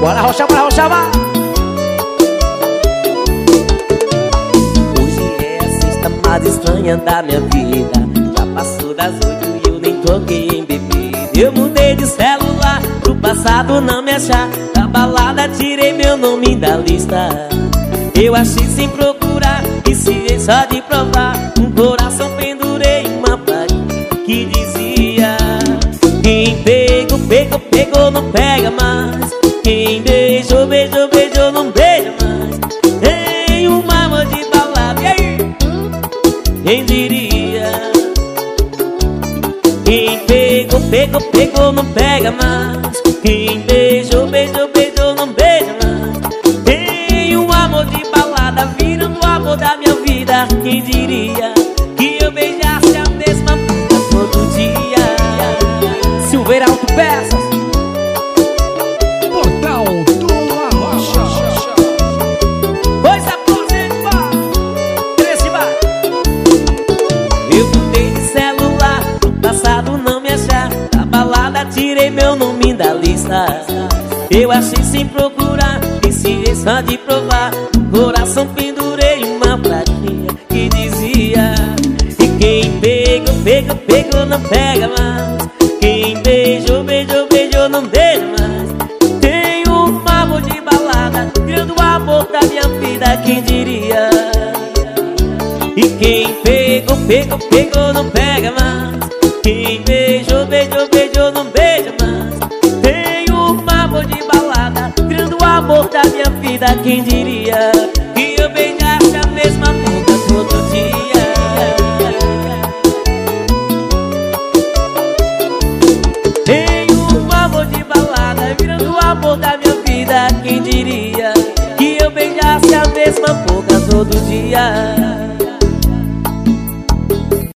Bora rocha, bora rocha, vai. Hoje é a sexta mais estranha da minha vida. Já passou das oito e eu nem toquei em bebida. Eu mudei de celular pro passado não me achar. Da balada tirei meu nome da lista. Eu achei sem procurar e se só de provar. Um coração pendurei uma placa que dizia Quem diria? Quem pegou, pegou, pegou, não pega mais. Quem beijou, beijou, beijou, não beija mais. Tem um amor de balada virando o amor da minha vida. Quem diria que eu beijasse a mesma puta todo dia? Silveira Auto Peças balada tirei meu nome da lista. Eu achei sem procurar E se só de provar. Coração pendurei uma plaquinha Que dizia E quem pegou, pegou, pegou Não pega mais. Quem beijou, beijou, beijou Não beija mais. Tenho um amor de balada Virando o amor da minha vida Quem diria E quem pegou, pegou, pegou Não pega mais. Quem beijou, beijou, beijou vida Quem diria Que eu beijasse a mesma boca todo dia? Tenho um amor de balada Virando o amor da